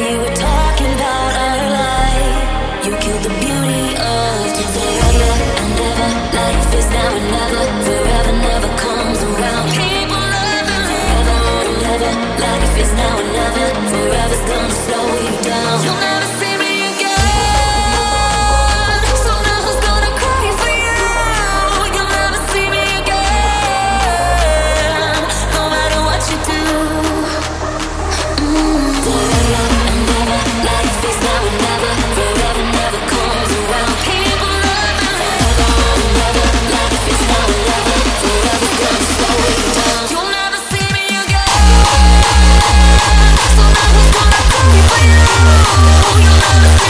you. Yeah.